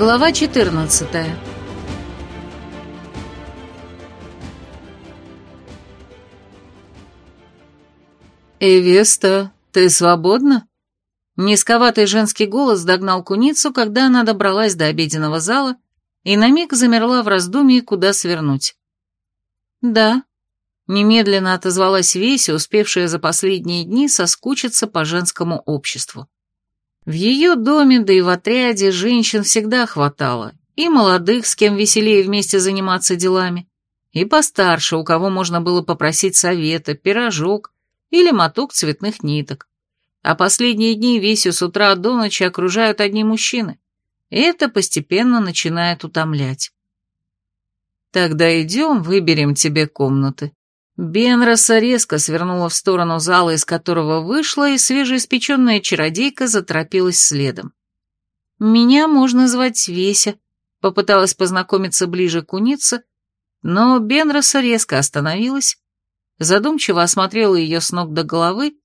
Глава 14 «Эвеста, ты свободна?» Низковатый женский голос догнал куницу, когда она добралась до обеденного зала и на миг замерла в раздумье, куда свернуть. «Да», — немедленно отозвалась Веся, успевшая за последние дни соскучиться по женскому обществу. В ее доме, да и в отряде женщин всегда хватало, и молодых, с кем веселее вместе заниматься делами, и постарше, у кого можно было попросить совета, пирожок или моток цветных ниток. А последние дни Весю с утра до ночи окружают одни мужчины, и это постепенно начинает утомлять. «Тогда идем, выберем тебе комнаты», Бенроса резко свернула в сторону зала, из которого вышла, и свежеиспеченная чародейка заторопилась следом. «Меня можно звать Веся», — попыталась познакомиться ближе к унице, но Бенроса резко остановилась, задумчиво осмотрела ее с ног до головы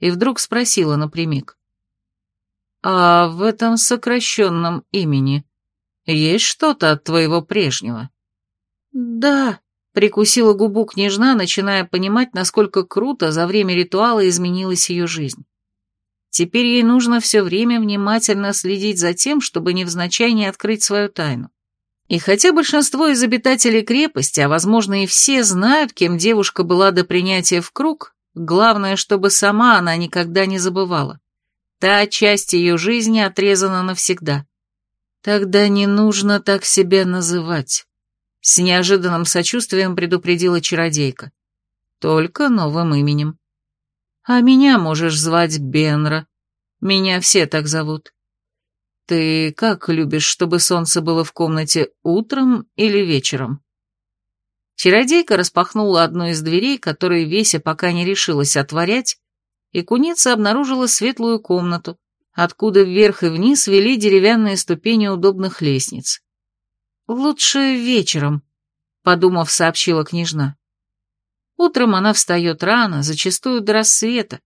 и вдруг спросила напрямик. «А в этом сокращенном имени есть что-то от твоего прежнего?» «Да», Прикусила губу княжна, начиная понимать, насколько круто за время ритуала изменилась ее жизнь. Теперь ей нужно все время внимательно следить за тем, чтобы невзначай не открыть свою тайну. И хотя большинство из обитателей крепости, а возможно и все, знают, кем девушка была до принятия в круг, главное, чтобы сама она никогда не забывала. Та часть ее жизни отрезана навсегда. Тогда не нужно так себя называть. С неожиданным сочувствием предупредила чародейка. Только новым именем. А меня можешь звать Бенра. Меня все так зовут. Ты как любишь, чтобы солнце было в комнате утром или вечером? Чародейка распахнула одну из дверей, которые Веся пока не решилась отворять, и куница обнаружила светлую комнату, откуда вверх и вниз вели деревянные ступени удобных лестниц. «Лучше вечером», — подумав, сообщила княжна. Утром она встает рано, зачастую до рассвета,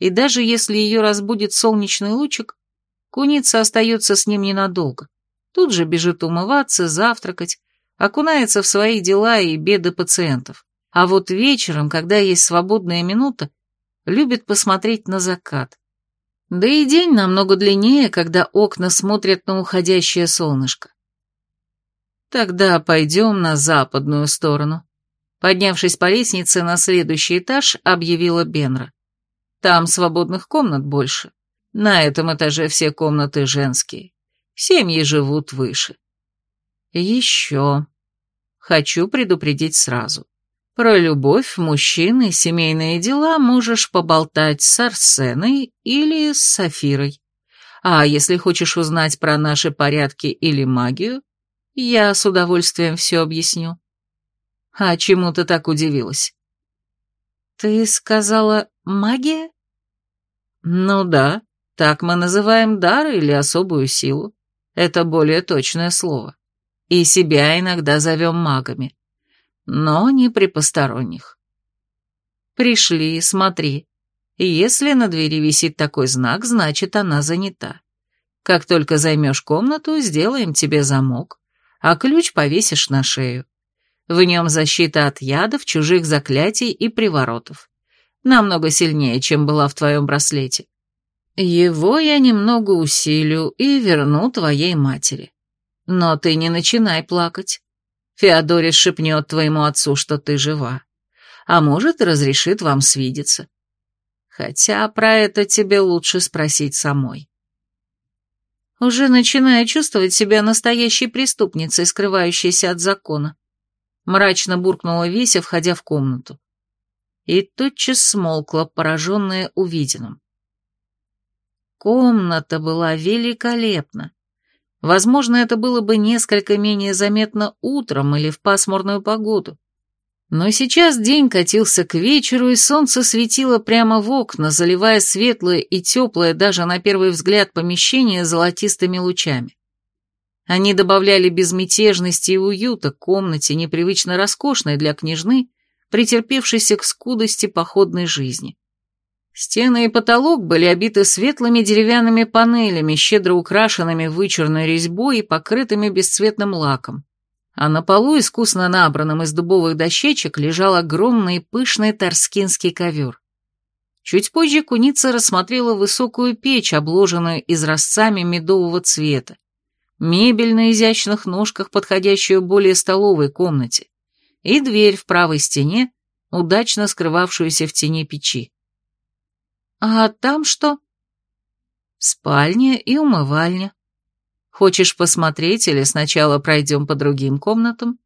и даже если ее разбудит солнечный лучик, куница остается с ним ненадолго. Тут же бежит умываться, завтракать, окунается в свои дела и беды пациентов. А вот вечером, когда есть свободная минута, любит посмотреть на закат. Да и день намного длиннее, когда окна смотрят на уходящее солнышко. Тогда пойдем на западную сторону. Поднявшись по лестнице на следующий этаж, объявила Бенра. Там свободных комнат больше. На этом этаже все комнаты женские. Семьи живут выше. Еще. Хочу предупредить сразу. Про любовь, мужчины, семейные дела можешь поболтать с Арсеной или с Сафирой. А если хочешь узнать про наши порядки или магию, я с удовольствием все объясню. А чему ты так удивилась? Ты сказала магия? Ну да, так мы называем дар или особую силу. Это более точное слово. И себя иногда зовем магами. Но не при посторонних. Пришли, смотри. Если на двери висит такой знак, значит, она занята. Как только займешь комнату, сделаем тебе замок а ключ повесишь на шею. В нем защита от ядов, чужих заклятий и приворотов. Намного сильнее, чем была в твоем браслете. Его я немного усилю и верну твоей матери. Но ты не начинай плакать. Феодорис шепнет твоему отцу, что ты жива. А может, разрешит вам свидеться. Хотя про это тебе лучше спросить самой. Уже начинаю чувствовать себя настоящей преступницей, скрывающейся от закона. Мрачно буркнула Веся, входя в комнату. И тотчас смолкла, пораженная увиденным. Комната была великолепна. Возможно, это было бы несколько менее заметно утром или в пасмурную погоду. Но сейчас день катился к вечеру, и солнце светило прямо в окна, заливая светлое и теплое даже на первый взгляд помещение золотистыми лучами. Они добавляли безмятежности и уюта к комнате, непривычно роскошной для княжны, претерпевшейся к скудости походной жизни. Стены и потолок были обиты светлыми деревянными панелями, щедро украшенными вычурной резьбой и покрытыми бесцветным лаком. А на полу, искусно набранным из дубовых дощечек, лежал огромный пышный торскинский ковер. Чуть позже куница рассмотрела высокую печь, обложенную изразцами медового цвета, мебель на изящных ножках, подходящую более столовой комнате, и дверь в правой стене, удачно скрывавшуюся в тени печи. «А там что?» «Спальня и умывальня. Хочешь посмотреть или сначала пройдем по другим комнатам?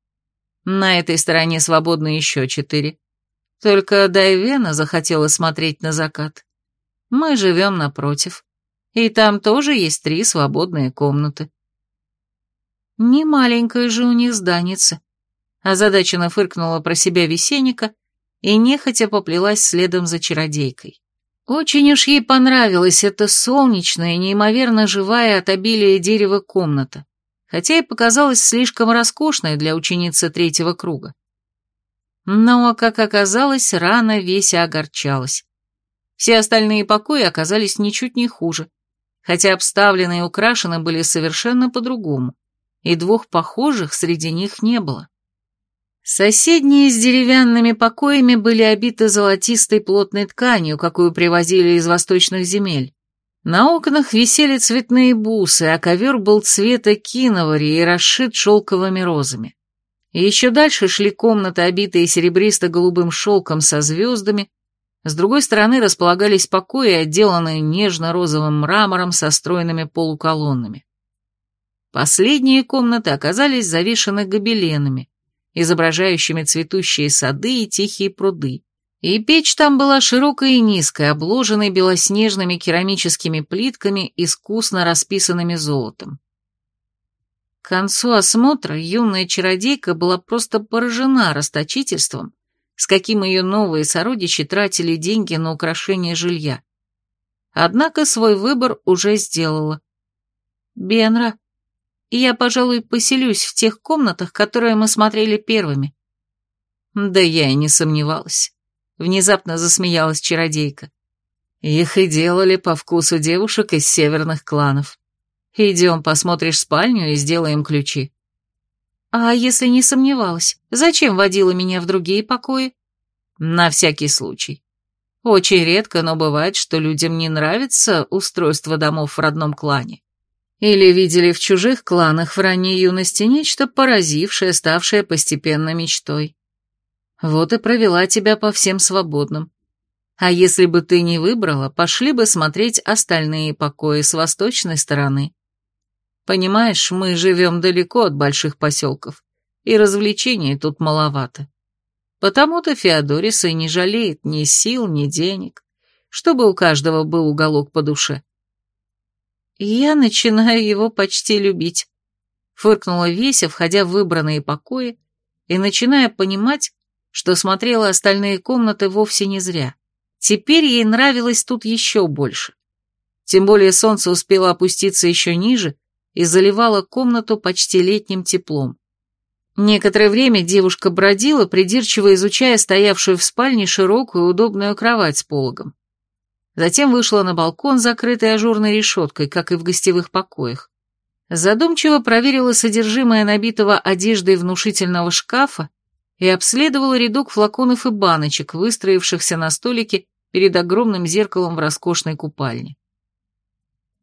На этой стороне свободны еще четыре. Только Дайвена захотела смотреть на закат. Мы живем напротив, и там тоже есть три свободные комнаты». «Не маленькая же у них зданица», озадаченно фыркнула про себя весенника и нехотя поплелась следом за чародейкой. Очень уж ей понравилась эта солнечная, неимоверно живая от обилия дерева комната, хотя и показалась слишком роскошной для ученицы третьего круга. Но, как оказалось, рано Веся огорчалась. Все остальные покои оказались ничуть не хуже, хотя обставлены и украшены были совершенно по-другому, и двух похожих среди них не было. Соседние с деревянными покоями были обиты золотистой плотной тканью, какую привозили из восточных земель. На окнах висели цветные бусы, а ковер был цвета киновари и расшит шелковыми розами. И еще дальше шли комнаты, обитые серебристо-голубым шелком со звездами, с другой стороны располагались покои, отделанные нежно-розовым мрамором со стройными полуколоннами. Последние комнаты оказались завешаны гобеленами, изображающими цветущие сады и тихие пруды. И печь там была широкая и низкая, обложенной белоснежными керамическими плитками, искусно расписанными золотом. К концу осмотра юная чародейка была просто поражена расточительством, с каким ее новые сородичи тратили деньги на украшение жилья. Однако свой выбор уже сделала. «Бенра, и я, пожалуй, поселюсь в тех комнатах, которые мы смотрели первыми». «Да я и не сомневалась», — внезапно засмеялась чародейка. «Их и делали по вкусу девушек из северных кланов. Идем, посмотришь спальню и сделаем ключи». «А если не сомневалась, зачем водила меня в другие покои?» «На всякий случай. Очень редко, но бывает, что людям не нравится устройство домов в родном клане. Или видели в чужих кланах в ранней юности нечто поразившее, ставшее постепенно мечтой. Вот и провела тебя по всем свободным. А если бы ты не выбрала, пошли бы смотреть остальные покои с восточной стороны. Понимаешь, мы живем далеко от больших поселков, и развлечений тут маловато. Потому-то Феодорис и не жалеет ни сил, ни денег, чтобы у каждого был уголок по душе. «Я начинаю его почти любить», — фыркнула Веся, входя в выбранные покои и начиная понимать, что смотрела остальные комнаты вовсе не зря. Теперь ей нравилось тут еще больше. Тем более солнце успело опуститься еще ниже и заливало комнату почти летним теплом. Некоторое время девушка бродила, придирчиво изучая стоявшую в спальне широкую удобную кровать с пологом. Затем вышла на балкон, закрытый ажурной решеткой, как и в гостевых покоях. Задумчиво проверила содержимое набитого одеждой внушительного шкафа и обследовала рядок флаконов и баночек, выстроившихся на столике перед огромным зеркалом в роскошной купальне.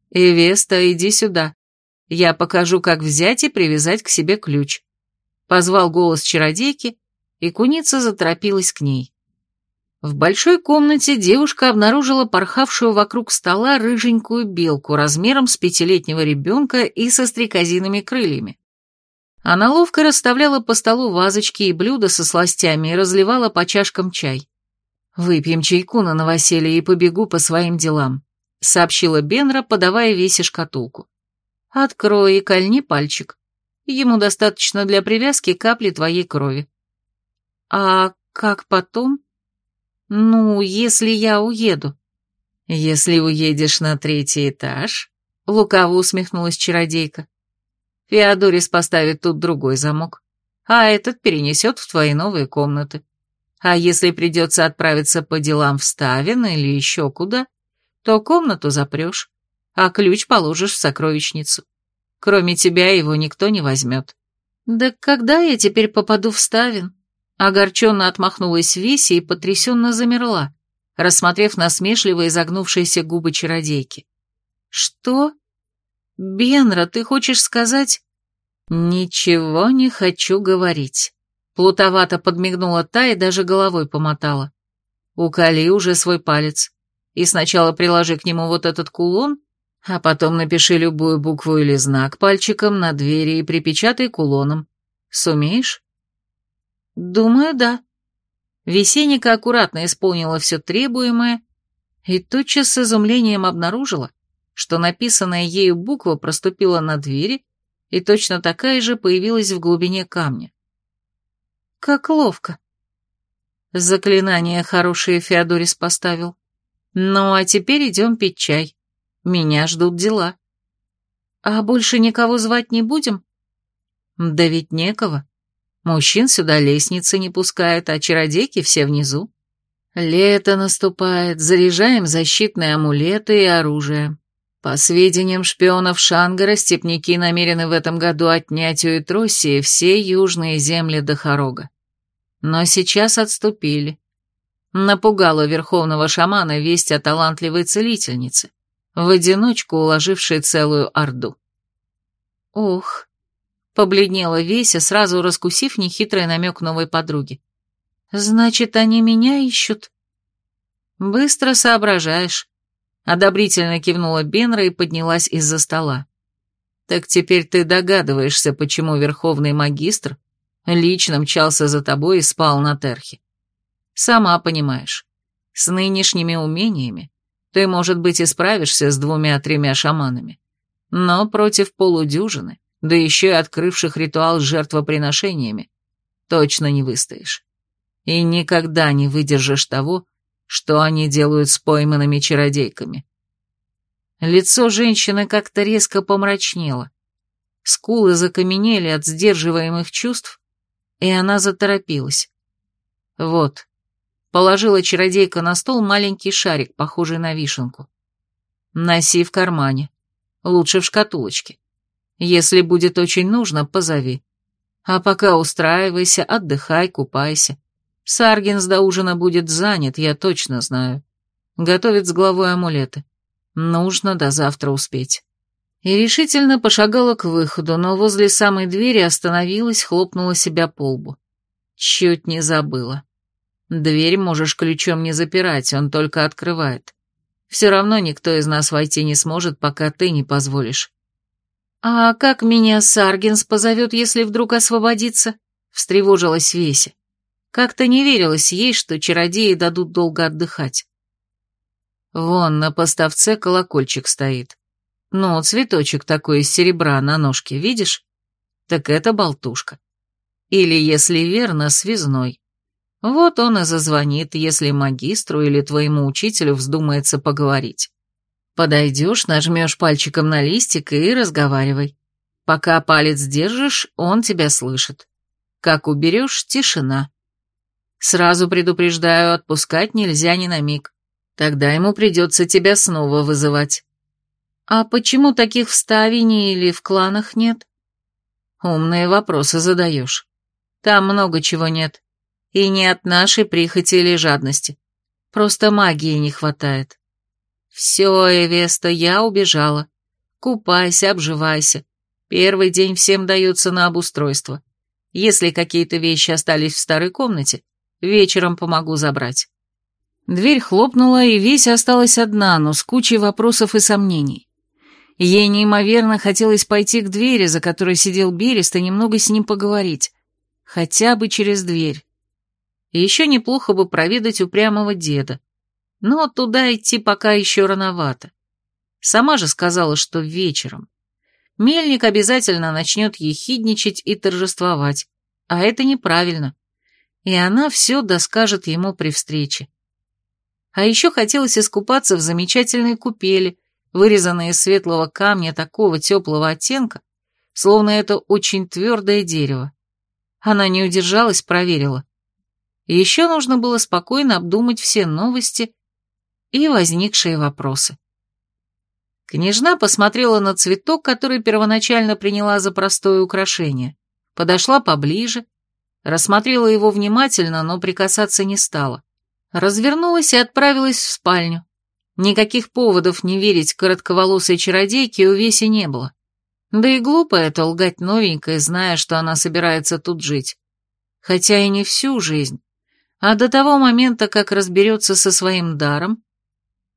«Эвеста, иди сюда. Я покажу, как взять и привязать к себе ключ», — позвал голос чародейки, и куница заторопилась к ней. В большой комнате девушка обнаружила порхавшую вокруг стола рыженькую белку размером с пятилетнего ребенка и со стрекозиными крыльями. Она ловко расставляла по столу вазочки и блюда со сластями и разливала по чашкам чай. «Выпьем чайку на новоселье и побегу по своим делам», — сообщила Бенра, подавая Весе шкатулку. «Открой и кольни пальчик. Ему достаточно для привязки капли твоей крови». «А как потом?» «Ну, если я уеду». «Если уедешь на третий этаж», — лукаво усмехнулась чародейка, «Феодорис поставит тут другой замок, а этот перенесет в твои новые комнаты. А если придется отправиться по делам в Ставин или еще куда, то комнату запрешь, а ключ положишь в сокровищницу. Кроме тебя его никто не возьмет. Да когда я теперь попаду в Ставин? Огорченно отмахнулась Веси и потрясенно замерла, рассмотрев насмешливо изогнувшиеся губы чародейки. «Что? Бенра, ты хочешь сказать...» «Ничего не хочу говорить». Плутовато подмигнула та и даже головой помотала. «Уколи уже свой палец. И сначала приложи к нему вот этот кулон, а потом напиши любую букву или знак пальчиком на двери и припечатай кулоном. Сумеешь?» «Думаю, да». Весенника аккуратно исполнила все требуемое и тотчас с изумлением обнаружила, что написанная ею буква проступила на двери и точно такая же появилась в глубине камня. Как ловко. Заклинание хорошее Феодорис поставил. Ну, а теперь идем пить чай. Меня ждут дела. А больше никого звать не будем? Да ведь некого. Мужчин сюда лестницы не пускают, а чародейки все внизу. Лето наступает, заряжаем защитные амулеты и оружие. По сведениям шпионов Шангара, степняки намерены в этом году отнять у Этросии все южные земли до Хорога. Но сейчас отступили. Напугала верховного шамана весть о талантливой целительнице, в одиночку уложившей целую орду. Ох, побледнела Веся, сразу раскусив нехитрый намек новой подруги. Значит, они меня ищут? Быстро соображаешь. Одобрительно кивнула Бенра и поднялась из-за стола. Так теперь ты догадываешься, почему верховный магистр лично мчался за тобой и спал на терхе. Сама понимаешь, с нынешними умениями ты, может быть, и справишься с двумя-тремя шаманами, но против полудюжины, да еще и открывших ритуал с жертвоприношениями, точно не выстоишь. И никогда не выдержишь того, что они делают с пойманными чародейками. Лицо женщины как-то резко помрачнело. Скулы закаменели от сдерживаемых чувств, и она заторопилась. Вот, положила чародейка на стол маленький шарик, похожий на вишенку. Носи в кармане, лучше в шкатулочке. Если будет очень нужно, позови. А пока устраивайся, отдыхай, купайся. Саргинс до ужина будет занят, я точно знаю. Готовит с главой амулеты. Нужно до завтра успеть. И решительно пошагала к выходу, но возле самой двери остановилась, хлопнула себя по лбу. Чуть не забыла. Дверь можешь ключом не запирать, он только открывает. Все равно никто из нас войти не сможет, пока ты не позволишь. «А как меня Саргинс позовет, если вдруг освободится?» — встревожилась Веся. Как-то не верилось ей, что чародеи дадут долго отдыхать. Вон на поставце колокольчик стоит. Ну, цветочек такой из серебра на ножке, видишь? Так это болтушка. Или, если верно, связной. Вот он и зазвонит, если магистру или твоему учителю вздумается поговорить. Подойдешь, нажмешь пальчиком на листик и разговаривай. Пока палец держишь, он тебя слышит. Как уберешь, тишина. Сразу предупреждаю, отпускать нельзя ни на миг. Тогда ему придется тебя снова вызывать. А почему таких в или в кланах нет? Умные вопросы задаешь. Там много чего нет. И не от нашей прихоти или жадности. Просто магии не хватает. Все, Эвеста, я убежала. Купайся, обживайся. Первый день всем дается на обустройство. Если какие-то вещи остались в старой комнате, Вечером помогу забрать». Дверь хлопнула, и весь осталась одна, но с кучей вопросов и сомнений. Ей неимоверно хотелось пойти к двери, за которой сидел Берест, и немного с ним поговорить. Хотя бы через дверь. И еще неплохо бы проведать упрямого деда. Но туда идти пока еще рановато. Сама же сказала, что вечером. Мельник обязательно начнет ехидничать и торжествовать. А это неправильно и она все доскажет ему при встрече. А еще хотелось искупаться в замечательной купели, вырезанной из светлого камня такого теплого оттенка, словно это очень твердое дерево. Она не удержалась, проверила. еще нужно было спокойно обдумать все новости и возникшие вопросы. Княжна посмотрела на цветок, который первоначально приняла за простое украшение, подошла поближе, рассмотрела его внимательно, но прикасаться не стала. Развернулась и отправилась в спальню. Никаких поводов не верить коротковолосой чародейке у Веси не было. Да и глупо это лгать новенькой, зная, что она собирается тут жить. Хотя и не всю жизнь, а до того момента, как разберется со своим даром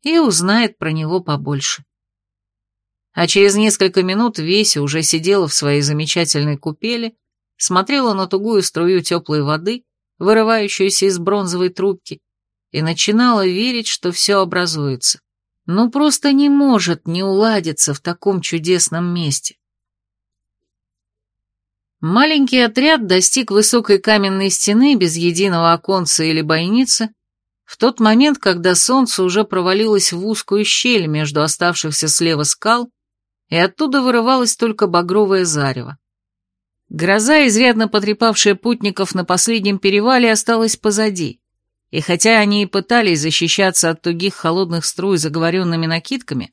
и узнает про него побольше. А через несколько минут Веся уже сидела в своей замечательной купели, смотрела на тугую струю теплой воды, вырывающуюся из бронзовой трубки, и начинала верить, что все образуется. Ну, просто не может не уладиться в таком чудесном месте. Маленький отряд достиг высокой каменной стены без единого оконца или бойницы в тот момент, когда солнце уже провалилось в узкую щель между оставшихся слева скал и оттуда вырывалось только багровое зарево. Гроза, изрядно потрепавшая путников на последнем перевале, осталась позади, и хотя они и пытались защищаться от тугих холодных струй заговоренными накидками,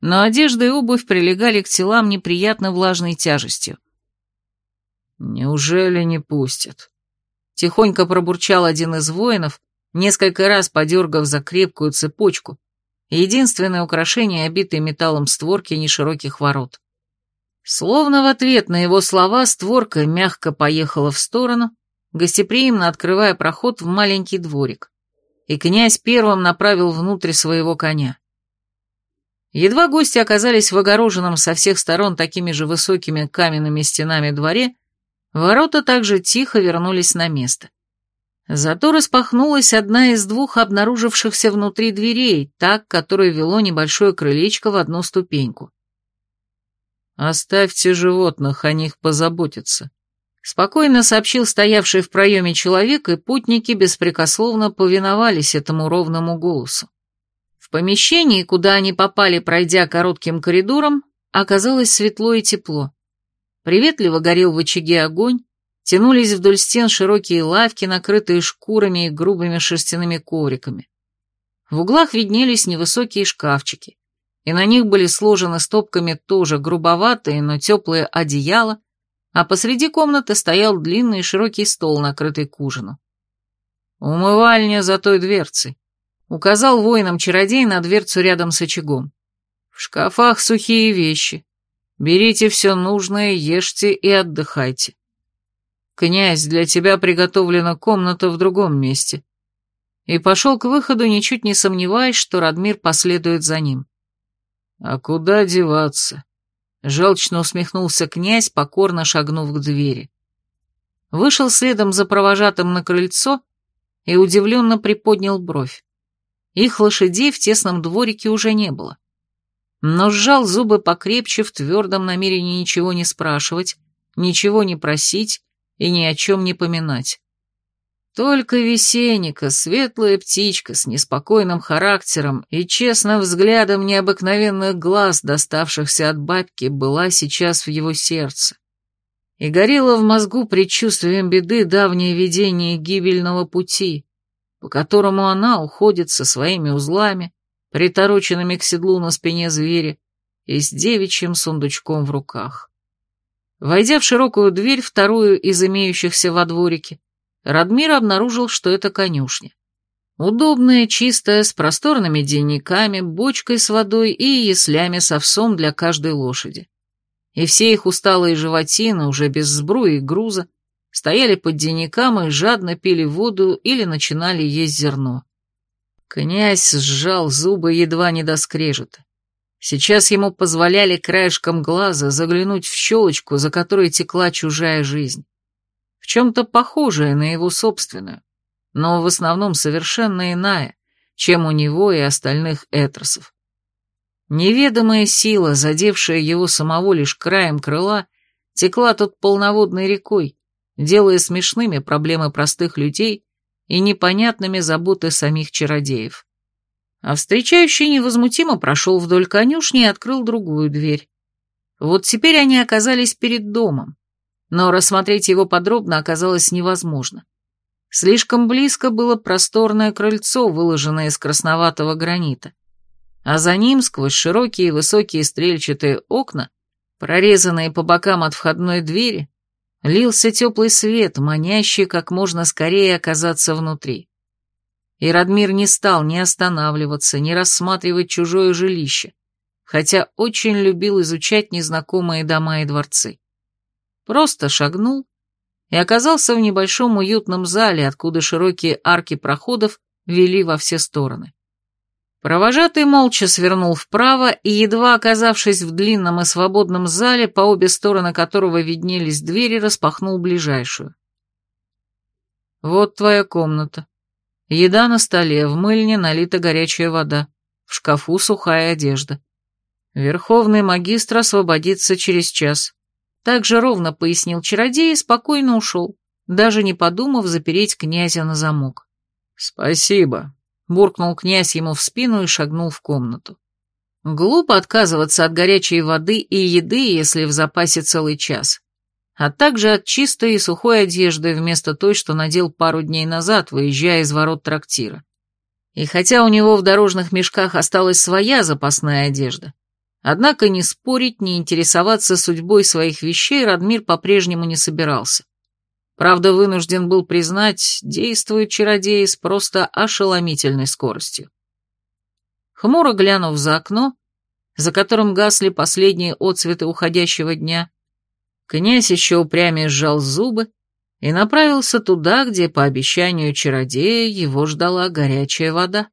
но одежда и обувь прилегали к телам неприятно влажной тяжестью. «Неужели не пустят?» Тихонько пробурчал один из воинов, несколько раз подергав за крепкую цепочку, единственное украшение, обитое металлом створки нешироких ворот. Словно в ответ на его слова створка мягко поехала в сторону, гостеприимно открывая проход в маленький дворик, и князь первым направил внутрь своего коня. Едва гости оказались в огороженном со всех сторон такими же высокими каменными стенами дворе, ворота также тихо вернулись на место. Зато распахнулась одна из двух обнаружившихся внутри дверей, так, которое вело небольшое крылечко в одну ступеньку. «Оставьте животных, о них позаботятся», — спокойно сообщил стоявший в проеме человек, и путники беспрекословно повиновались этому ровному голосу. В помещении, куда они попали, пройдя коротким коридором, оказалось светло и тепло. Приветливо горел в очаге огонь, Тянулись вдоль стен широкие лавки, накрытые шкурами и грубыми шерстяными ковриками. В углах виднелись невысокие шкафчики, и на них были сложены стопками тоже грубоватые, но теплые одеяла, а посреди комнаты стоял длинный широкий стол, накрытый к ужину. «Умывальня за той дверцей», — указал воинам-чародей на дверцу рядом с очагом. «В шкафах сухие вещи. Берите все нужное, ешьте и отдыхайте. «Князь, для тебя приготовлена комната в другом месте». И пошел к выходу, ничуть не сомневаясь, что Радмир последует за ним. «А куда деваться?» Желчно усмехнулся князь, покорно шагнув к двери. Вышел следом за провожатым на крыльцо и удивленно приподнял бровь. Их лошадей в тесном дворике уже не было. Но сжал зубы покрепче в твердом намерении ничего не спрашивать, ничего не просить и ни о чем не поминать. Только весенника, светлая птичка с неспокойным характером и честным взглядом необыкновенных глаз, доставшихся от бабки, была сейчас в его сердце. И горело в мозгу предчувствием беды давнее видение гибельного пути, по которому она уходит со своими узлами, притороченными к седлу на спине зверя, и с девичьим сундучком в руках. Войдя в широкую дверь, вторую из имеющихся во дворике, Радмир обнаружил, что это конюшня. Удобная, чистая, с просторными денниками, бочкой с водой и яслями с овсом для каждой лошади. И все их усталые животины, уже без сбруи и груза, стояли под денникам и жадно пили воду или начинали есть зерно. Князь сжал зубы едва не до скрежета. Сейчас ему позволяли краешком глаза заглянуть в щелочку, за которой текла чужая жизнь. В чем-то похожая на его собственную, но в основном совершенно иная, чем у него и остальных этросов. Неведомая сила, задевшая его самого лишь краем крыла, текла тут полноводной рекой, делая смешными проблемы простых людей и непонятными заботы самих чародеев. А встречающий невозмутимо прошел вдоль конюшни и открыл другую дверь. Вот теперь они оказались перед домом, но рассмотреть его подробно оказалось невозможно. Слишком близко было просторное крыльцо, выложенное из красноватого гранита, а за ним, сквозь широкие высокие стрельчатые окна, прорезанные по бокам от входной двери, лился теплый свет, манящий как можно скорее оказаться внутри. И Радмир не стал ни останавливаться, ни рассматривать чужое жилище, хотя очень любил изучать незнакомые дома и дворцы. Просто шагнул и оказался в небольшом уютном зале, откуда широкие арки проходов вели во все стороны. Провожатый молча свернул вправо и, едва оказавшись в длинном и свободном зале, по обе стороны которого виднелись двери, распахнул ближайшую. «Вот твоя комната. Еда на столе, в мыльне налита горячая вода, в шкафу сухая одежда. Верховный магистр освободится через час. Так же ровно пояснил чародей и спокойно ушел, даже не подумав запереть князя на замок. «Спасибо», — буркнул князь ему в спину и шагнул в комнату. Глупо отказываться от горячей воды и еды, если в запасе целый час, а также от чистой и сухой одежды вместо той, что надел пару дней назад, выезжая из ворот трактира. И хотя у него в дорожных мешках осталась своя запасная одежда, Однако ни спорить, ни интересоваться судьбой своих вещей Радмир по-прежнему не собирался. Правда, вынужден был признать, действует чародей с просто ошеломительной скоростью. Хмуро глянув за окно, за которым гасли последние отцветы уходящего дня, князь еще упрямее сжал зубы и направился туда, где, по обещанию чародея, его ждала горячая вода.